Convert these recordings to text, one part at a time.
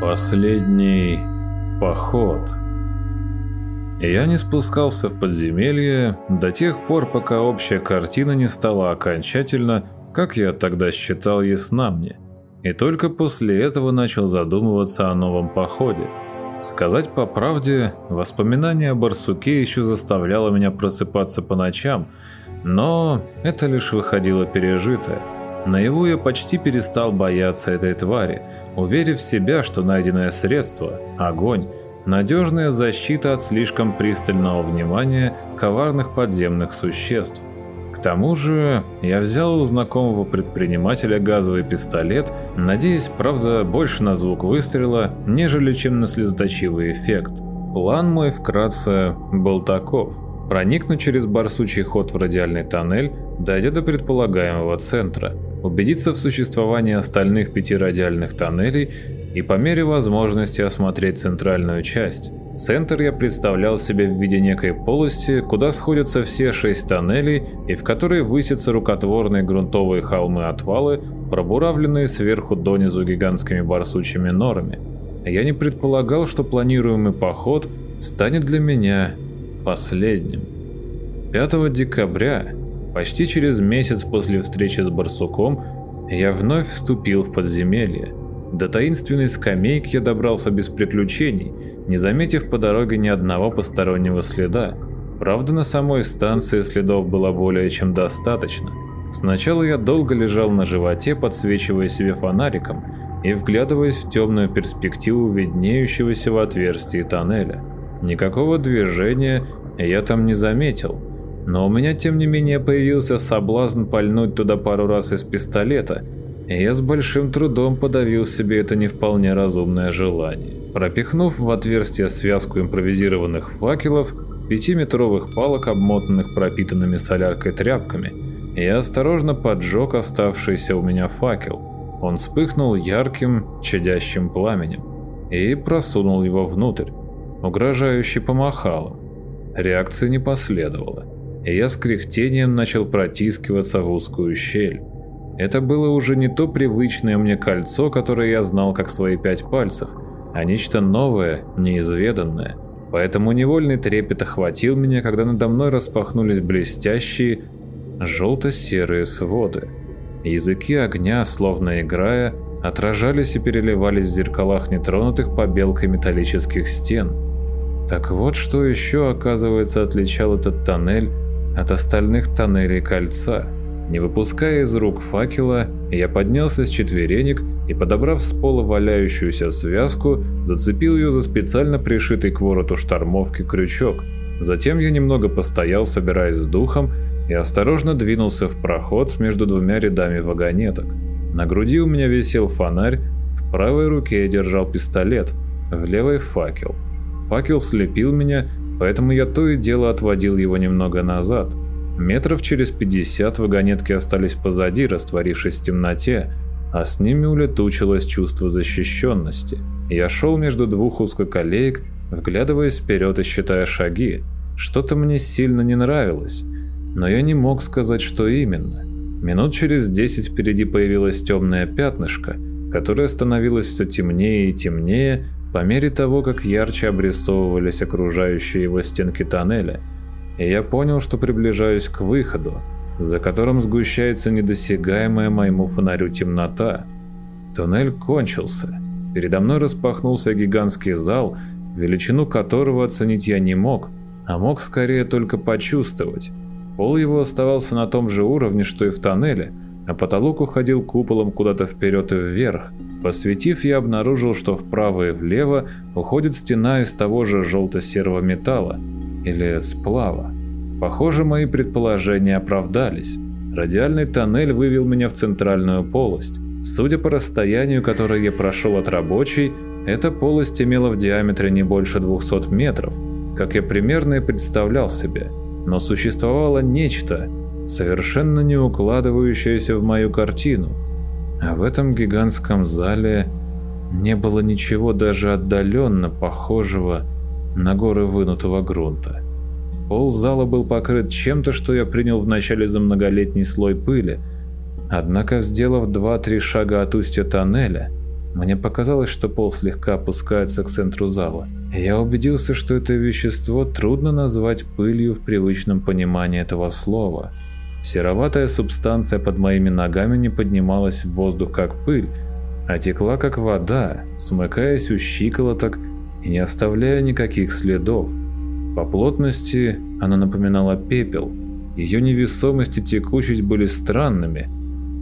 Последний поход. Я не спускался в подземелье до тех пор, пока общая картина не стала окончательно, как я тогда считал, ясна мне. И только после этого начал задумываться о новом походе. Сказать по правде, воспоминание о барсуке еще заставляло меня просыпаться по ночам, но это лишь выходило пережитое. Наяву я почти перестал бояться этой твари, уверив себя, что найденное средство – огонь – надежная защита от слишком пристального внимания коварных подземных существ. К тому же я взял у знакомого предпринимателя газовый пистолет, надеясь, правда, больше на звук выстрела, нежели чем на слезоточивый эффект. План мой вкратце был таков – проникнуть через барсучий ход в радиальный тоннель, дойдя до предполагаемого центра – убедиться в существовании остальных пяти радиальных тоннелей и по мере возможности осмотреть центральную часть. Центр я представлял себе в виде некой полости, куда сходятся все шесть тоннелей и в которой высятся рукотворные грунтовые холмы-отвалы, пробуравленные сверху донизу гигантскими барсучьими норами. Я не предполагал, что планируемый поход станет для меня последним. 5 декабря Почти через месяц после встречи с барсуком я вновь вступил в подземелье. До таинственной скамейки я добрался без приключений, не заметив по дороге ни одного постороннего следа. Правда, на самой станции следов было более чем достаточно. Сначала я долго лежал на животе, подсвечивая себе фонариком и вглядываясь в темную перспективу виднеющегося в отверстии тоннеля. Никакого движения я там не заметил, но у меня тем не менее появился соблазн пальнуть туда пару раз из пистолета, и я с большим трудом подавил себе это не вполне разумное желание. Пропихнув в отверстие связку импровизированных факелов, пятиметровых палок, обмотанных пропитанными соляркой тряпками, я осторожно поджег оставшийся у меня факел. Он вспыхнул ярким, чадящим пламенем и просунул его внутрь. Угрожающе помахало. Реакции не последовало и я с кряхтением начал протискиваться в узкую щель. Это было уже не то привычное мне кольцо, которое я знал как свои пять пальцев, а нечто новое, неизведанное. Поэтому невольный трепет охватил меня, когда надо мной распахнулись блестящие желто-серые своды. Языки огня, словно играя, отражались и переливались в зеркалах нетронутых побелкой металлических стен. Так вот, что еще, оказывается, отличал этот тоннель от остальных тоннелей кольца. Не выпуская из рук факела, я поднялся с четверенек и, подобрав с пола валяющуюся связку, зацепил ее за специально пришитый к вороту штормовки крючок. Затем я немного постоял, собираясь с духом, и осторожно двинулся в проход между двумя рядами вагонеток. На груди у меня висел фонарь, в правой руке я держал пистолет, в левой факел. Факел слепил меня, поэтому я то и дело отводил его немного назад. Метров через 50 вагонетки остались позади, растворившись в темноте, а с ними улетучилось чувство защищенности. Я шел между двух узкоколеек, вглядываясь вперед и считая шаги. Что-то мне сильно не нравилось, но я не мог сказать, что именно. Минут через десять впереди появилось темное пятнышко, которое становилось все темнее и темнее, по мере того, как ярче обрисовывались окружающие его стенки тоннеля, я понял, что приближаюсь к выходу, за которым сгущается недосягаемая моему фонарю темнота. Туннель кончился. Передо мной распахнулся гигантский зал, величину которого оценить я не мог, а мог скорее только почувствовать. Пол его оставался на том же уровне, что и в тоннеле, а потолок уходил куполом куда-то вперед и вверх, Посветив, я обнаружил, что вправо и влево уходит стена из того же желто-серого металла, или сплава. Похоже, мои предположения оправдались. Радиальный тоннель вывел меня в центральную полость. Судя по расстоянию, которое я прошел от рабочей, эта полость имела в диаметре не больше 200 метров, как я примерно и представлял себе. Но существовало нечто, совершенно не укладывающееся в мою картину – а в этом гигантском зале не было ничего даже отдаленно похожего на горы вынутого грунта. Пол зала был покрыт чем-то, что я принял вначале за многолетний слой пыли, однако, сделав два-три шага от устья тоннеля, Мне показалось, что пол слегка опускается к центру зала. Я убедился, что это вещество трудно назвать пылью в привычном понимании этого слова. Сероватая субстанция под моими ногами не поднималась в воздух как пыль, а текла как вода, смыкаясь у щиколоток и не оставляя никаких следов. По плотности она напоминала пепел, ее невесомость и текучесть были странными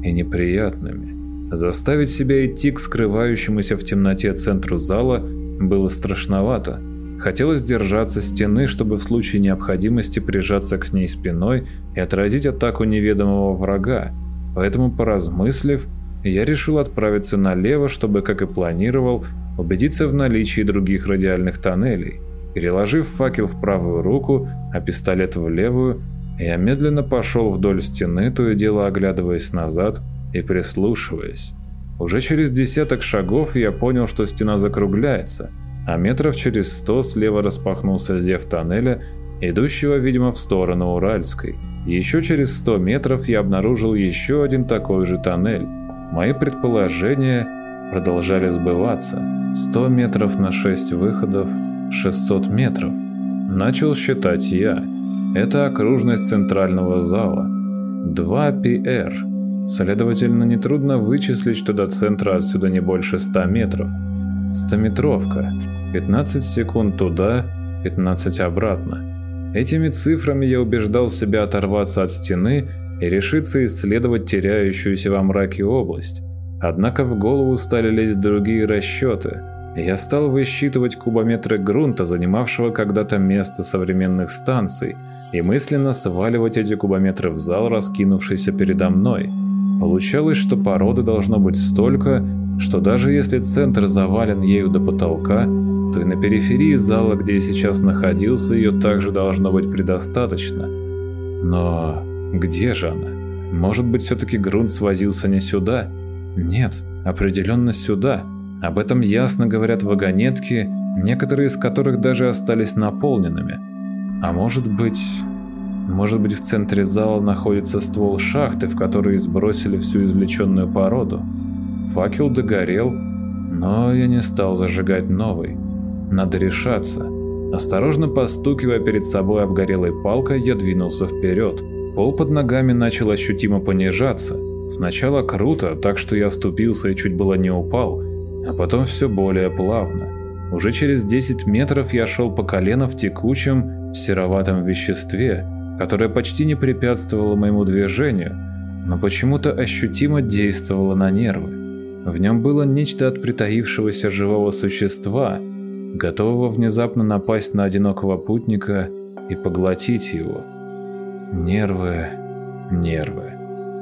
и неприятными. Заставить себя идти к скрывающемуся в темноте центру зала было страшновато. Хотелось держаться стены, чтобы в случае необходимости прижаться к ней спиной и отразить атаку неведомого врага. Поэтому, поразмыслив, я решил отправиться налево, чтобы, как и планировал, убедиться в наличии других радиальных тоннелей. Переложив факел в правую руку, а пистолет в левую, я медленно пошел вдоль стены, то и дело оглядываясь назад и прислушиваясь. Уже через десяток шагов я понял, что стена закругляется, а метров через сто слева распахнулся зев тоннеля, идущего, видимо, в сторону Уральской. Еще через сто метров я обнаружил еще один такой же тоннель. Мои предположения продолжали сбываться. 100 метров на 6 выходов, 600 метров. Начал считать я. Это окружность центрального зала. 2 PR. Следовательно, нетрудно вычислить, что до центра отсюда не больше 100 метров. Стометровка. 15 секунд туда, 15 обратно. Этими цифрами я убеждал себя оторваться от стены и решиться исследовать теряющуюся во мраке область. Однако в голову стали лезть другие расчеты. Я стал высчитывать кубометры грунта, занимавшего когда-то место современных станций, и мысленно сваливать эти кубометры в зал, раскинувшийся передо мной – Получалось, что породы должно быть столько, что даже если центр завален ею до потолка, то и на периферии зала, где я сейчас находился, ее также должно быть предостаточно. Но где же она? Может быть, все-таки грунт свозился не сюда? Нет, определенно сюда. Об этом ясно говорят вагонетки, некоторые из которых даже остались наполненными. А может быть... Может быть, в центре зала находится ствол шахты, в который сбросили всю извлеченную породу. Факел догорел, но я не стал зажигать новый. Надо решаться. Осторожно постукивая перед собой обгорелой палкой, я двинулся вперед. Пол под ногами начал ощутимо понижаться. Сначала круто, так что я ступился и чуть было не упал, а потом все более плавно. Уже через 10 метров я шел по колено в текучем, сероватом веществе, которая почти не препятствовала моему движению, но почему-то ощутимо действовала на нервы. В нем было нечто от притаившегося живого существа, готового внезапно напасть на одинокого путника и поглотить его. Нервы, нервы.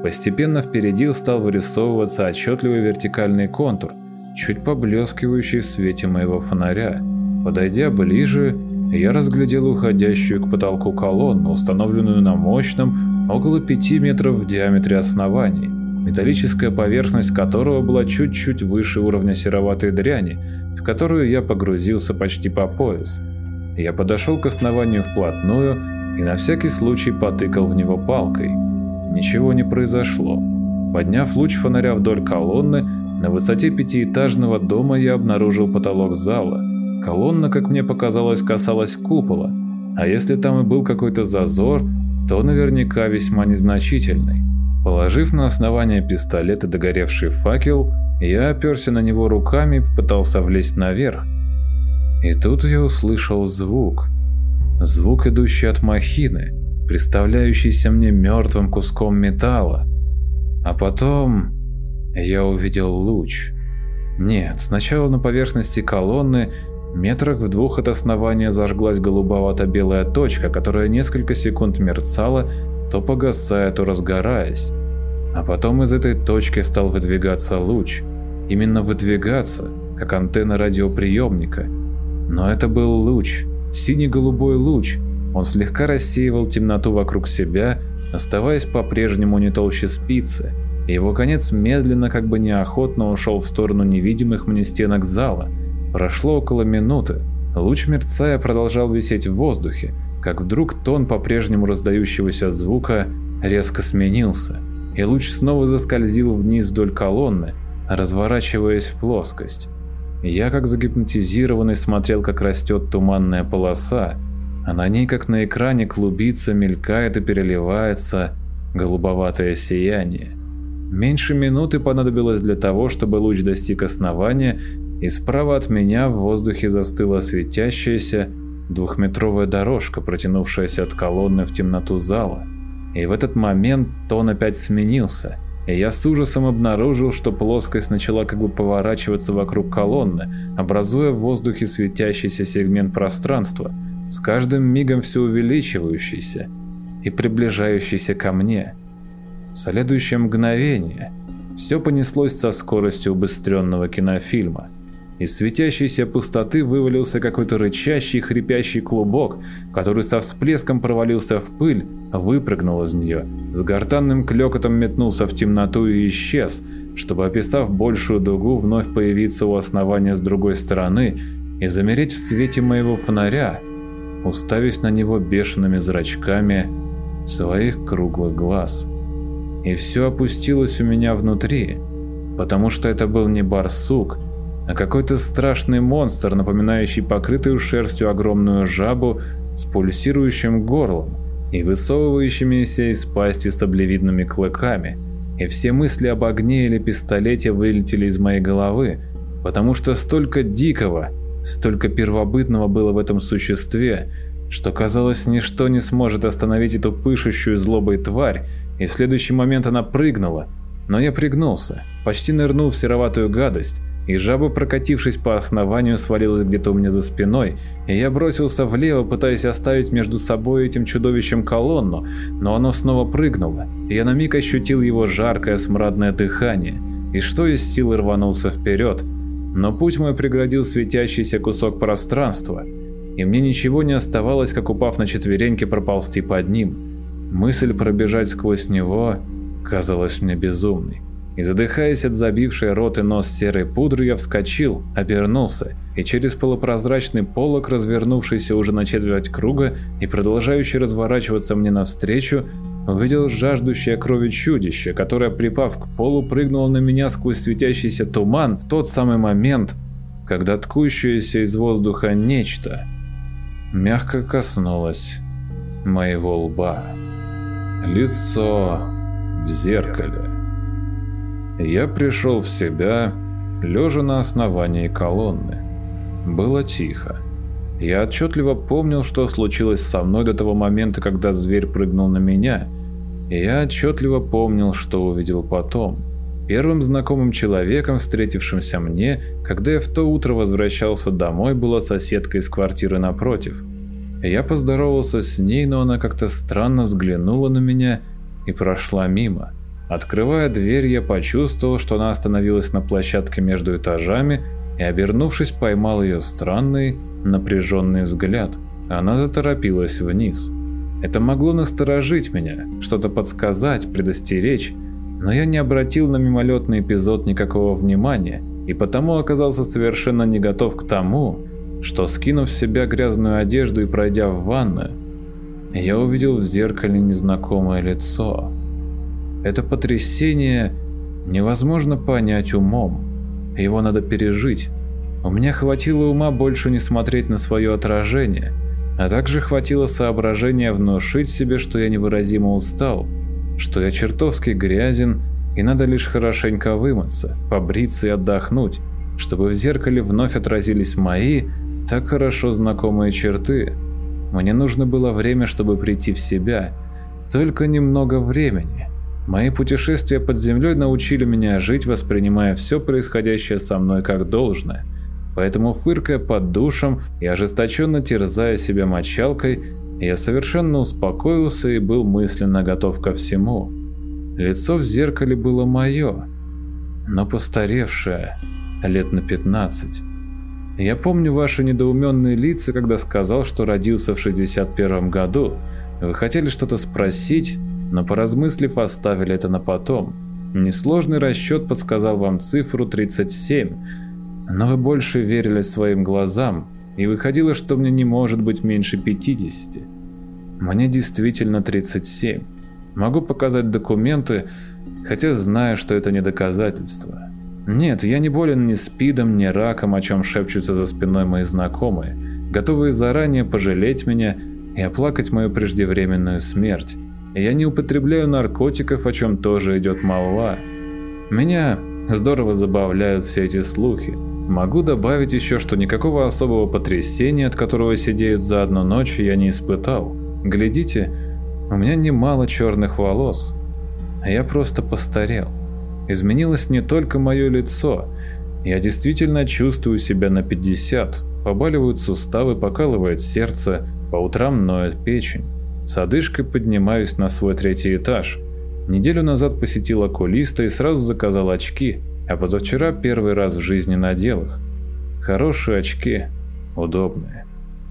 Постепенно впереди стал вырисовываться отчетливый вертикальный контур, чуть поблескивающий в свете моего фонаря. Подойдя ближе, я разглядел уходящую к потолку колонну, установленную на мощном, около 5 метров в диаметре основании, металлическая поверхность которого была чуть-чуть выше уровня сероватой дряни, в которую я погрузился почти по пояс. Я подошел к основанию вплотную и на всякий случай потыкал в него палкой. Ничего не произошло. Подняв луч фонаря вдоль колонны, на высоте пятиэтажного дома я обнаружил потолок зала – Колонна, как мне показалось, касалась купола, а если там и был какой-то зазор, то наверняка весьма незначительный. Положив на основание пистолета догоревший факел, я оперся на него руками попытался влезть наверх. И тут я услышал звук. Звук, идущий от махины, представляющийся мне мертвым куском металла. А потом я увидел луч. Нет, сначала на поверхности колонны Метрах в двух от основания зажглась голубовато-белая точка, которая несколько секунд мерцала, то погасая, то разгораясь. А потом из этой точки стал выдвигаться луч. Именно выдвигаться, как антенна радиоприемника. Но это был луч, синий-голубой луч. Он слегка рассеивал темноту вокруг себя, оставаясь по-прежнему не толще спицы. Его конец медленно, как бы неохотно ушел в сторону невидимых мне стенок зала – Прошло около минуты. Луч мерцая продолжал висеть в воздухе, как вдруг тон по-прежнему раздающегося звука резко сменился, и луч снова заскользил вниз вдоль колонны, разворачиваясь в плоскость. Я, как загипнотизированный, смотрел, как растет туманная полоса, а на ней, как на экране, клубится, мелькает и переливается голубоватое сияние. Меньше минуты понадобилось для того, чтобы луч достиг основания, и справа от меня в воздухе застыла светящаяся двухметровая дорожка, протянувшаяся от колонны в темноту зала. И в этот момент тон опять сменился, и я с ужасом обнаружил, что плоскость начала как бы поворачиваться вокруг колонны, образуя в воздухе светящийся сегмент пространства, с каждым мигом все увеличивающийся и приближающийся ко мне. В следующее мгновение все понеслось со скоростью убыстренного кинофильма. Из светящейся пустоты вывалился какой-то рычащий, хрипящий клубок, который со всплеском провалился в пыль, выпрыгнул из нее, с гортанным клёкотом метнулся в темноту и исчез, чтобы, описав большую дугу, вновь появиться у основания с другой стороны и замереть в свете моего фонаря, уставясь на него бешеными зрачками своих круглых глаз. И все опустилось у меня внутри, потому что это был не барсук, а какой-то страшный монстр, напоминающий покрытую шерстью огромную жабу с пульсирующим горлом и высовывающимися из пасти саблевидными клыками. И все мысли об огне или пистолете вылетели из моей головы, потому что столько дикого, столько первобытного было в этом существе, что казалось, ничто не сможет остановить эту пышущую злобой тварь, и в следующий момент она прыгнула. Но я пригнулся, почти нырнул в сероватую гадость, и жаба, прокатившись по основанию, свалилась где-то у меня за спиной, и я бросился влево, пытаясь оставить между собой этим чудовищем колонну, но оно снова прыгнуло, и я на миг ощутил его жаркое смрадное дыхание, и что из силы рванулся вперед, но путь мой преградил светящийся кусок пространства, и мне ничего не оставалось, как упав на четвереньки проползти под ним. Мысль пробежать сквозь него казалась мне безумной. И задыхаясь от забившей рот и нос серой пудры, я вскочил, обернулся, и через полупрозрачный полог, развернувшийся уже на четверть круга и продолжающий разворачиваться мне навстречу, увидел жаждущее крови чудище, которое, припав к полу, прыгнуло на меня сквозь светящийся туман в тот самый момент, когда ткущееся из воздуха нечто мягко коснулось моего лба. Лицо в зеркале. Я пришел в себя, лежа на основании колонны. Было тихо. Я отчетливо помнил, что случилось со мной до того момента, когда зверь прыгнул на меня. И я отчетливо помнил, что увидел потом. Первым знакомым человеком, встретившимся мне, когда я в то утро возвращался домой, была соседка из квартиры напротив. Я поздоровался с ней, но она как-то странно взглянула на меня и прошла мимо. Открывая дверь, я почувствовал, что она остановилась на площадке между этажами и, обернувшись, поймал ее странный, напряженный взгляд. Она заторопилась вниз. Это могло насторожить меня, что-то подсказать, предостеречь, но я не обратил на мимолетный эпизод никакого внимания и потому оказался совершенно не готов к тому, что, скинув с себя грязную одежду и пройдя в ванную, я увидел в зеркале незнакомое лицо. Это потрясение невозможно понять умом. Его надо пережить. У меня хватило ума больше не смотреть на свое отражение, а также хватило соображения внушить себе, что я невыразимо устал, что я чертовски грязен и надо лишь хорошенько вымыться, побриться и отдохнуть, чтобы в зеркале вновь отразились мои, так хорошо знакомые черты. Мне нужно было время, чтобы прийти в себя, только немного времени. Мои путешествия под землей научили меня жить, воспринимая все происходящее со мной как должное. Поэтому, фыркая под душем и ожесточенно терзая себя мочалкой, я совершенно успокоился и был мысленно готов ко всему. Лицо в зеркале было мое, но постаревшее, лет на 15. Я помню ваши недоуменные лица, когда сказал, что родился в 61 году. Вы хотели что-то спросить, но поразмыслив, оставили это на потом. Несложный расчет подсказал вам цифру 37, но вы больше верили своим глазам, и выходило, что мне не может быть меньше 50. Мне действительно 37. Могу показать документы, хотя знаю, что это не доказательство. Нет, я не болен ни спидом, ни раком, о чем шепчутся за спиной мои знакомые, готовые заранее пожалеть меня и оплакать мою преждевременную смерть. Я не употребляю наркотиков, о чем тоже идет молва. Меня здорово забавляют все эти слухи. Могу добавить еще, что никакого особого потрясения, от которого сидеют за одну ночь, я не испытал. Глядите, у меня немало черных волос. Я просто постарел. Изменилось не только мое лицо. Я действительно чувствую себя на 50. Побаливают суставы, покалывает сердце, по утрам ноет печень. С одышкой поднимаюсь на свой третий этаж. Неделю назад посетил окулиста и сразу заказал очки, а позавчера первый раз в жизни надел их. Хорошие очки, удобные.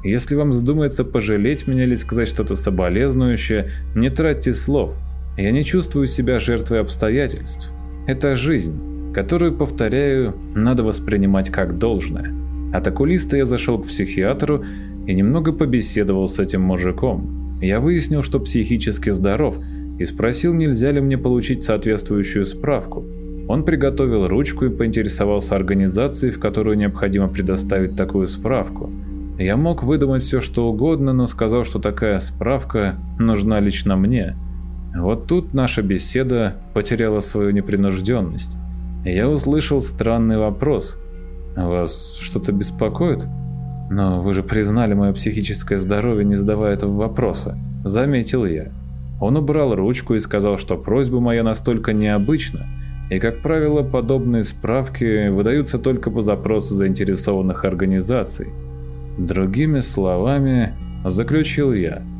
Если вам вздумается пожалеть меня или сказать что-то соболезнующее, не тратьте слов. Я не чувствую себя жертвой обстоятельств. Это жизнь, которую, повторяю, надо воспринимать как должное. От окулиста я зашел к психиатру и немного побеседовал с этим мужиком. Я выяснил, что психически здоров, и спросил, нельзя ли мне получить соответствующую справку. Он приготовил ручку и поинтересовался организацией, в которую необходимо предоставить такую справку. Я мог выдумать все, что угодно, но сказал, что такая справка нужна лично мне – вот тут наша беседа потеряла свою непринужденность. Я услышал странный вопрос. «Вас что-то беспокоит?» «Но вы же признали мое психическое здоровье, не задавая этого вопроса», – заметил я. Он убрал ручку и сказал, что просьба моя настолько необычна, и, как правило, подобные справки выдаются только по запросу заинтересованных организаций. Другими словами, заключил я –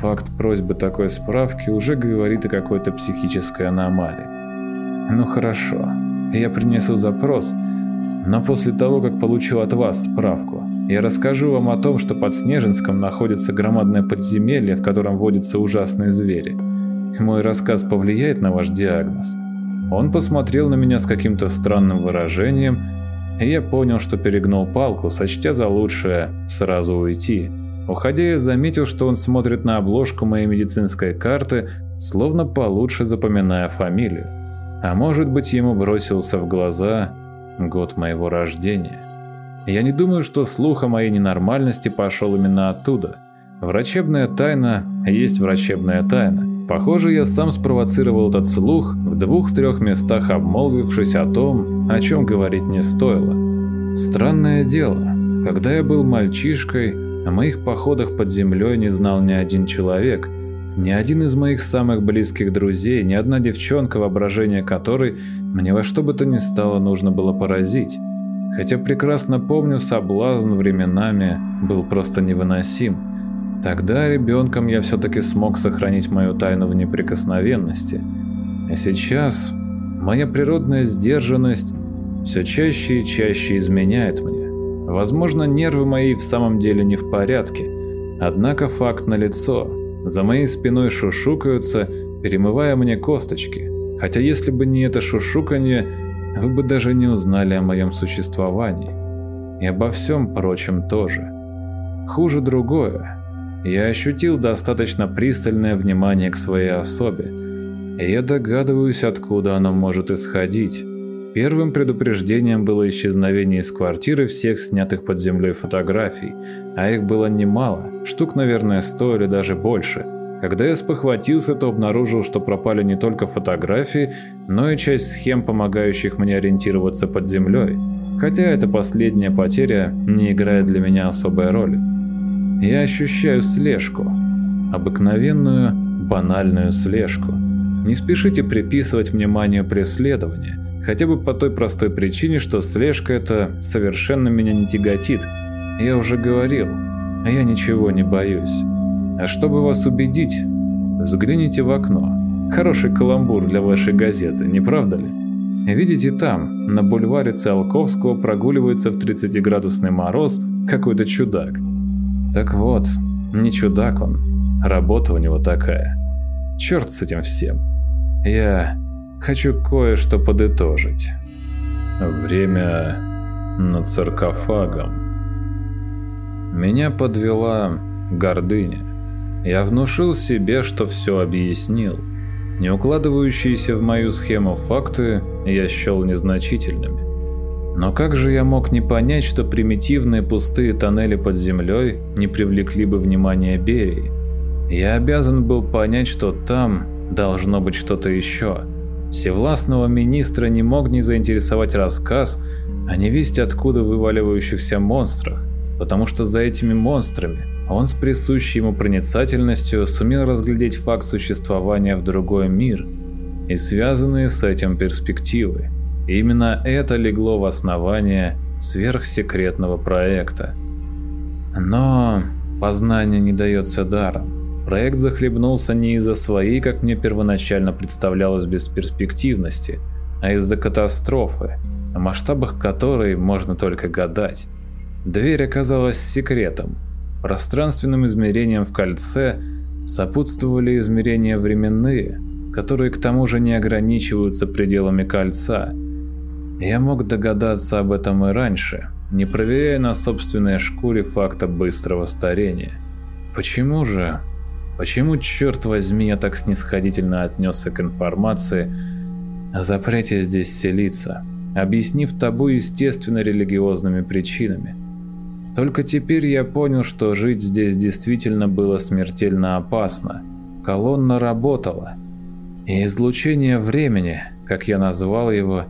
Факт просьбы такой справки уже говорит о какой-то психической аномалии. Ну хорошо, я принесу запрос, но после того, как получу от вас справку, я расскажу вам о том, что под Снежинском находится громадное подземелье, в котором водятся ужасные звери. Мой рассказ повлияет на ваш диагноз. Он посмотрел на меня с каким-то странным выражением, и я понял, что перегнул палку, сочтя за лучшее сразу уйти. Уходя, я заметил, что он смотрит на обложку моей медицинской карты, словно получше запоминая фамилию. А может быть, ему бросился в глаза год моего рождения. Я не думаю, что слух о моей ненормальности пошел именно оттуда. Врачебная тайна есть врачебная тайна. Похоже, я сам спровоцировал этот слух, в двух-трех местах обмолвившись о том, о чем говорить не стоило. Странное дело, когда я был мальчишкой, о моих походах под землей не знал ни один человек, ни один из моих самых близких друзей, ни одна девчонка, воображение которой мне во что бы то ни стало нужно было поразить. Хотя прекрасно помню, соблазн временами был просто невыносим. Тогда ребенком я все-таки смог сохранить мою тайну в неприкосновенности. А сейчас моя природная сдержанность все чаще и чаще изменяет мне. Возможно, нервы мои в самом деле не в порядке. Однако факт налицо. За моей спиной шушукаются, перемывая мне косточки. Хотя если бы не это шушуканье, вы бы даже не узнали о моем существовании. И обо всем прочем тоже. Хуже другое. Я ощутил достаточно пристальное внимание к своей особе. И я догадываюсь, откуда оно может исходить. Первым предупреждением было исчезновение из квартиры всех снятых под землей фотографий, а их было немало, штук, наверное, сто или даже больше. Когда я спохватился, то обнаружил, что пропали не только фотографии, но и часть схем, помогающих мне ориентироваться под землей. Хотя эта последняя потеря не играет для меня особой роли. Я ощущаю слежку. Обыкновенную, банальную слежку. Не спешите приписывать мне манию преследования. Хотя бы по той простой причине, что слежка это совершенно меня не тяготит. Я уже говорил, а я ничего не боюсь. А чтобы вас убедить, взгляните в окно. Хороший каламбур для вашей газеты, не правда ли? Видите там, на бульваре Циолковского прогуливается в 30-градусный мороз какой-то чудак. Так вот, не чудак он, работа у него такая. Черт с этим всем. Я хочу кое-что подытожить. Время над саркофагом. Меня подвела гордыня. Я внушил себе, что все объяснил. Не укладывающиеся в мою схему факты я счел незначительными. Но как же я мог не понять, что примитивные пустые тоннели под землей не привлекли бы внимания Берии? Я обязан был понять, что там должно быть что-то еще. Всевластного министра не мог не заинтересовать рассказ о невесть откуда вываливающихся монстрах, потому что за этими монстрами он с присущей ему проницательностью сумел разглядеть факт существования в другой мир и связанные с этим перспективы. Именно это легло в основание сверхсекретного проекта. Но познание не дается даром. Проект захлебнулся не из-за своей, как мне первоначально представлялось, бесперспективности, а из-за катастрофы, о масштабах которой можно только гадать. Дверь оказалась секретом. Пространственным измерением в кольце сопутствовали измерения временные, которые к тому же не ограничиваются пределами кольца. Я мог догадаться об этом и раньше, не проверяя на собственной шкуре факта быстрого старения. Почему же Почему, черт возьми, я так снисходительно отнесся к информации о запрете здесь селиться, объяснив табу естественно религиозными причинами? Только теперь я понял, что жить здесь действительно было смертельно опасно. Колонна работала. И излучение времени, как я назвал его,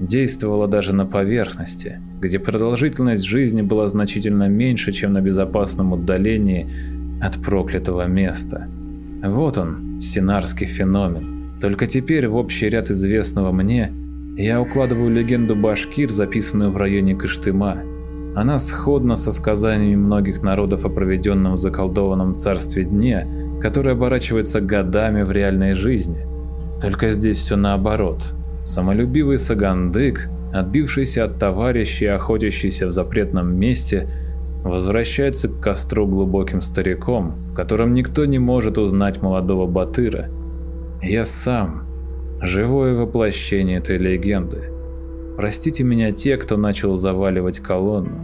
действовало даже на поверхности, где продолжительность жизни была значительно меньше, чем на безопасном удалении от проклятого места. Вот он, синарский феномен. Только теперь в общий ряд известного мне я укладываю легенду башкир, записанную в районе Кыштыма. Она сходна со сказаниями многих народов о проведенном в заколдованном царстве дне, который оборачивается годами в реальной жизни. Только здесь все наоборот. Самолюбивый Сагандык, отбившийся от товарищей, охотящийся в запретном месте – возвращается к костру глубоким стариком, в котором никто не может узнать молодого Батыра. Я сам, живое воплощение этой легенды. Простите меня те, кто начал заваливать колонну.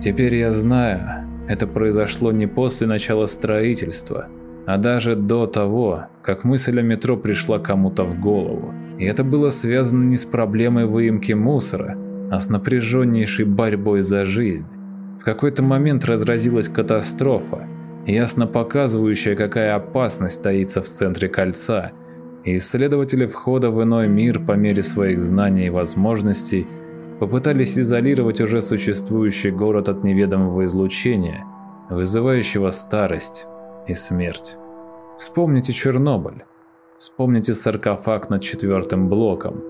Теперь я знаю, это произошло не после начала строительства, а даже до того, как мысль о метро пришла кому-то в голову. И это было связано не с проблемой выемки мусора, а с напряженнейшей борьбой за жизнь. В какой-то момент разразилась катастрофа, ясно показывающая, какая опасность таится в центре кольца, и исследователи входа в иной мир по мере своих знаний и возможностей попытались изолировать уже существующий город от неведомого излучения, вызывающего старость и смерть. Вспомните Чернобыль. Вспомните саркофаг над четвертым блоком.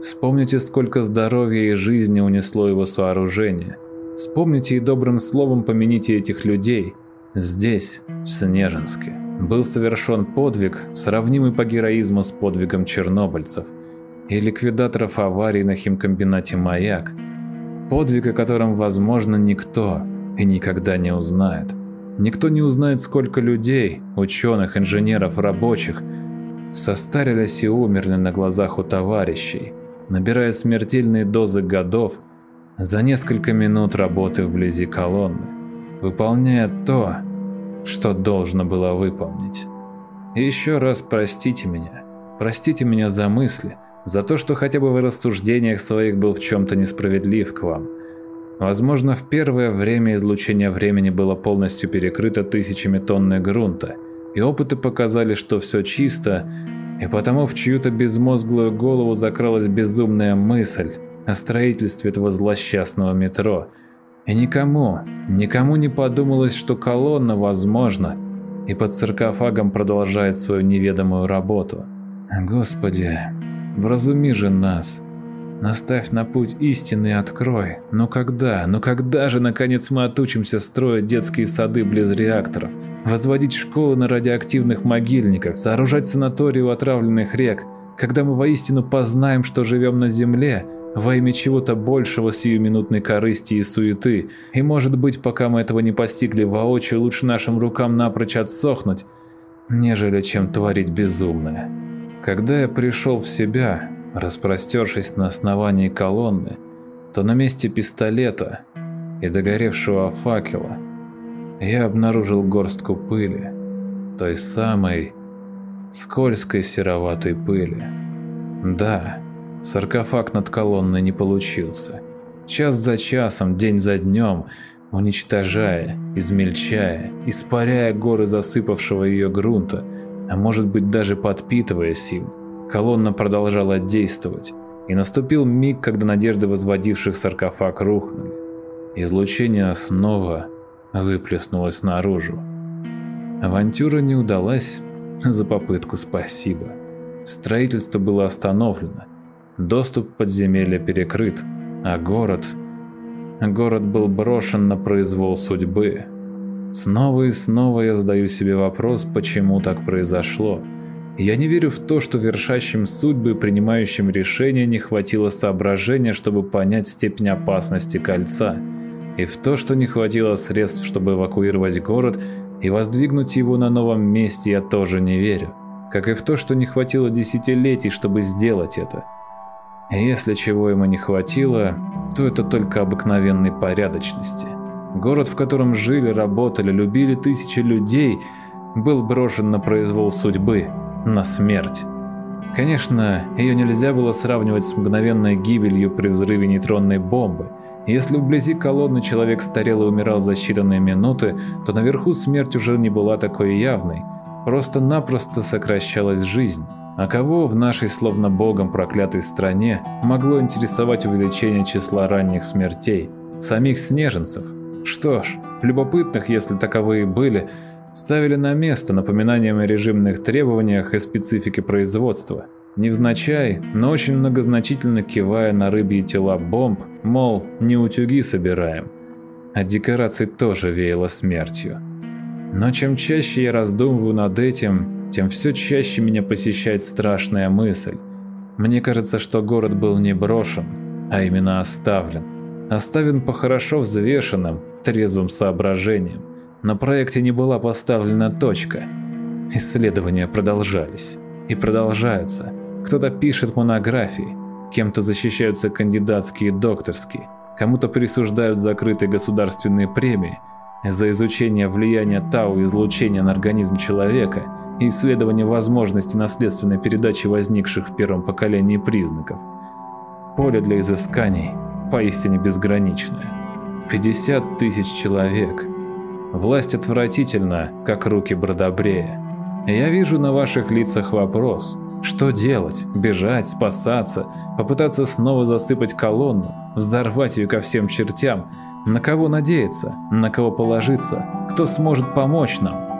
Вспомните, сколько здоровья и жизни унесло его сооружение – Вспомните и добрым словом помяните этих людей. Здесь, в Снежинске, был совершен подвиг, сравнимый по героизму с подвигом чернобыльцев и ликвидаторов аварий на химкомбинате «Маяк». Подвиг, о котором, возможно, никто и никогда не узнает. Никто не узнает, сколько людей, ученых, инженеров, рабочих, состарились и умерли на глазах у товарищей, набирая смертельные дозы годов – за несколько минут работы вблизи колонны, выполняя то, что должно было выполнить. Еще раз простите меня, простите меня за мысли, за то, что хотя бы в рассуждениях своих был в чем-то несправедлив к вам. Возможно, в первое время излучение времени было полностью перекрыто тысячами тонны грунта, и опыты показали, что все чисто, и потому в чью-то безмозглую голову закралась безумная мысль, о строительстве этого злосчастного метро. И никому, никому не подумалось, что колонна, возможно, и под саркофагом продолжает свою неведомую работу. Господи, вразуми же нас. Наставь на путь истины и открой. Но когда, но когда же наконец мы отучимся строить детские сады близ реакторов, возводить школы на радиоактивных могильниках, сооружать санатории у отравленных рек, когда мы воистину познаем, что живем на Земле, во имя чего-то большего сиюминутной корысти и суеты, и может быть, пока мы этого не постигли воочию, лучше нашим рукам напрочь отсохнуть, нежели чем творить безумное. Когда я пришел в себя, распростершись на основании колонны, то на месте пистолета и догоревшего факела я обнаружил горстку пыли, той самой скользкой сероватой пыли. Да, Саркофаг над колонной не получился. Час за часом, день за днем, уничтожая, измельчая, испаряя горы засыпавшего ее грунта, а может быть даже подпитываясь им, колонна продолжала действовать, и наступил миг, когда надежды возводивших саркофаг рухнули. Излучение снова выплеснулось наружу. Авантюра не удалась, за попытку спасибо. Строительство было остановлено, доступ в подземелье перекрыт, а город... Город был брошен на произвол судьбы. Снова и снова я задаю себе вопрос, почему так произошло. Я не верю в то, что вершащим судьбы, принимающим решения, не хватило соображения, чтобы понять степень опасности кольца, и в то, что не хватило средств, чтобы эвакуировать город и воздвигнуть его на новом месте, я тоже не верю. Как и в то, что не хватило десятилетий, чтобы сделать это. Если чего ему не хватило, то это только обыкновенной порядочности. Город, в котором жили, работали, любили тысячи людей, был брошен на произвол судьбы, на смерть. Конечно, ее нельзя было сравнивать с мгновенной гибелью при взрыве нейтронной бомбы – если вблизи колонны человек старел и умирал за считанные минуты, то наверху смерть уже не была такой явной. Просто-напросто сокращалась жизнь. А кого в нашей словно богом проклятой стране могло интересовать увеличение числа ранних смертей? Самих снеженцев? Что ж, любопытных, если таковые были, ставили на место напоминанием о режимных требованиях и специфике производства – Невзначай, но очень многозначительно кивая на рыбьи тела бомб, мол, не утюги собираем. От декораций тоже веяло смертью. Но чем чаще я раздумываю над этим, тем все чаще меня посещает страшная мысль. Мне кажется, что город был не брошен, а именно оставлен. Оставлен по хорошо взвешенным, трезвым соображениям. На проекте не была поставлена точка. Исследования продолжались. И продолжаются. Кто-то пишет монографии, кем-то защищаются кандидатские и докторские, кому-то присуждают закрытые государственные премии за изучение влияния тау-излучения на организм человека исследование возможности наследственной передачи возникших в первом поколении признаков. Поле для изысканий поистине безграничное. 50 тысяч человек. Власть отвратительна, как руки Бродобрея. Я вижу на ваших лицах вопрос – что делать? Бежать, спасаться, попытаться снова засыпать колонну, взорвать ее ко всем чертям? На кого надеяться? На кого положиться? Кто сможет помочь нам?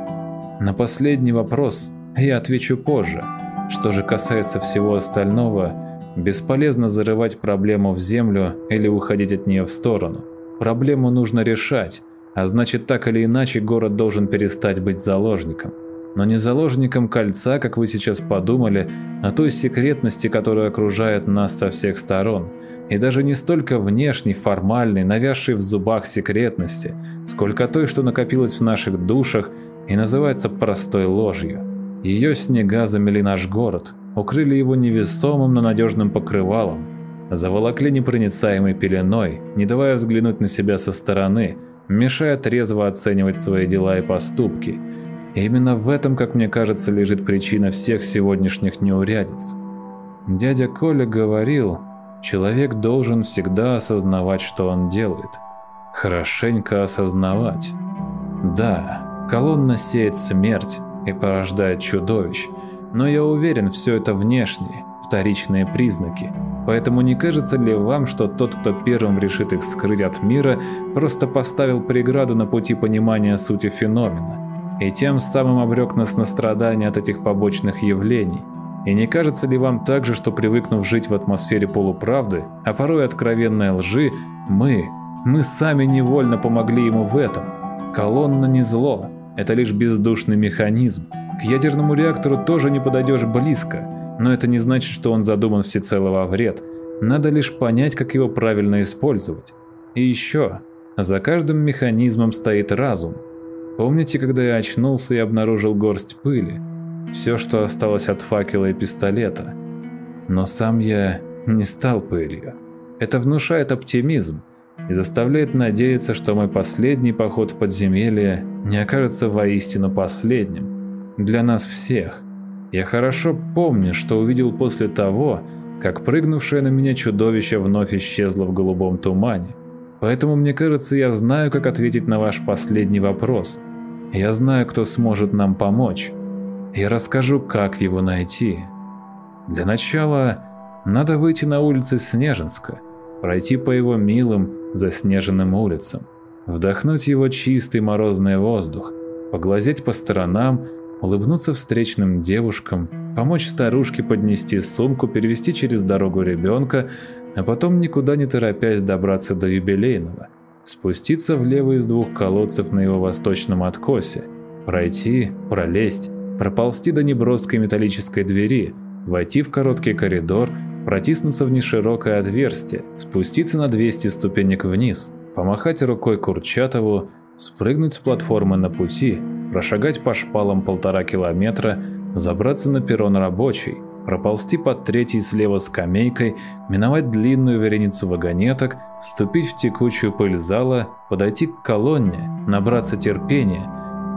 На последний вопрос я отвечу позже. Что же касается всего остального, бесполезно зарывать проблему в землю или уходить от нее в сторону. Проблему нужно решать, а значит так или иначе город должен перестать быть заложником но не заложником кольца, как вы сейчас подумали, а той секретности, которая окружает нас со всех сторон, и даже не столько внешней, формальной, навязшей в зубах секретности, сколько той, что накопилась в наших душах и называется простой ложью. Ее снега замели наш город, укрыли его невесомым, но надежным покрывалом, заволокли непроницаемой пеленой, не давая взглянуть на себя со стороны, мешая трезво оценивать свои дела и поступки – и именно в этом, как мне кажется, лежит причина всех сегодняшних неурядиц. Дядя Коля говорил, человек должен всегда осознавать, что он делает. Хорошенько осознавать. Да, колонна сеет смерть и порождает чудовищ, но я уверен, все это внешние, вторичные признаки. Поэтому не кажется ли вам, что тот, кто первым решит их скрыть от мира, просто поставил преграду на пути понимания сути феномена? и тем самым обрек нас на страдания от этих побочных явлений. И не кажется ли вам также, что привыкнув жить в атмосфере полуправды, а порой откровенной лжи, мы, мы сами невольно помогли ему в этом? Колонна не зло, это лишь бездушный механизм. К ядерному реактору тоже не подойдешь близко, но это не значит, что он задуман всецело во вред. Надо лишь понять, как его правильно использовать. И еще, за каждым механизмом стоит разум – Помните, когда я очнулся и обнаружил горсть пыли? Все, что осталось от факела и пистолета. Но сам я не стал пылью. Это внушает оптимизм и заставляет надеяться, что мой последний поход в подземелье не окажется воистину последним. Для нас всех. Я хорошо помню, что увидел после того, как прыгнувшее на меня чудовище вновь исчезло в голубом тумане. Поэтому мне кажется, я знаю, как ответить на ваш последний вопрос. Я знаю, кто сможет нам помочь. Я расскажу, как его найти. Для начала надо выйти на улицы Снежинска, пройти по его милым, заснеженным улицам, вдохнуть его чистый морозный воздух, поглазеть по сторонам, улыбнуться встречным девушкам, помочь старушке поднести сумку, перевести через дорогу ребенка, а потом никуда не торопясь добраться до юбилейного, спуститься влево из двух колодцев на его восточном откосе, пройти, пролезть, проползти до неброской металлической двери, войти в короткий коридор протиснуться в неширокое отверстие, спуститься на 200 ступенек вниз, помахать рукой Курчатову, спрыгнуть с платформы на пути, прошагать по шпалам полтора километра, забраться на перрон рабочий, проползти под третьей слева скамейкой, миновать длинную вереницу вагонеток, ступить в текучую пыль зала, подойти к колонне, набраться терпения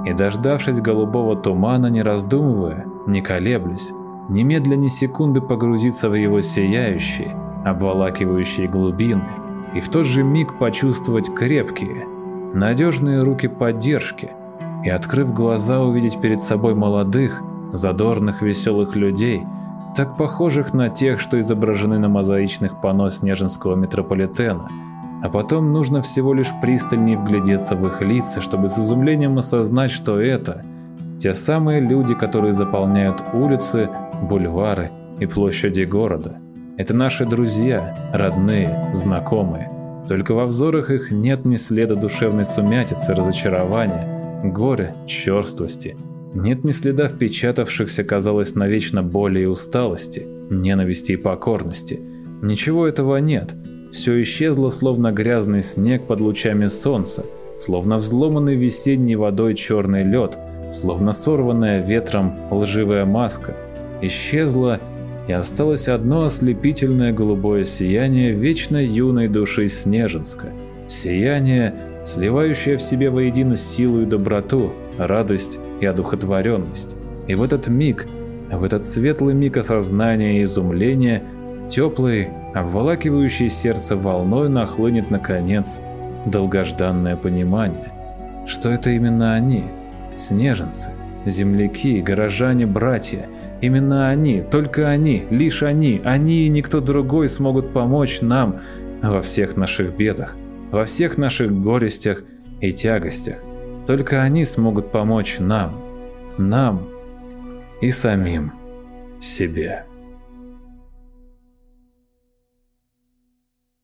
и, дождавшись голубого тумана, не раздумывая, не колеблясь, немедля секунды погрузиться в его сияющие, обволакивающие глубины, и в тот же миг почувствовать крепкие, надежные руки поддержки, и, открыв глаза, увидеть перед собой молодых, задорных, веселых людей, так похожих на тех, что изображены на мозаичных панно Снежинского метрополитена, а потом нужно всего лишь пристальнее вглядеться в их лица, чтобы с изумлением осознать, что это – те самые люди, которые заполняют улицы, бульвары и площади города. Это наши друзья, родные, знакомые. Только во взорах их нет ни следа душевной сумятицы, разочарования, горя, черствости. Нет ни следа впечатавшихся, казалось, навечно боли и усталости, ненависти и покорности. Ничего этого нет. Все исчезло, словно грязный снег под лучами солнца, словно взломанный весенней водой черный лед – словно сорванная ветром лживая маска, исчезла, и осталось одно ослепительное голубое сияние вечно юной души Снежинска. Сияние, сливающее в себе воедино силу и доброту, радость и одухотворенность. И в этот миг, в этот светлый миг осознания и изумления, теплый, обволакивающий сердце волной нахлынет наконец долгожданное понимание, что это именно они – Снеженцы, земляки, горожане, братья. Именно они, только они, лишь они, они и никто другой смогут помочь нам во всех наших бедах, во всех наших горестях и тягостях. Только они смогут помочь нам, нам и самим себе.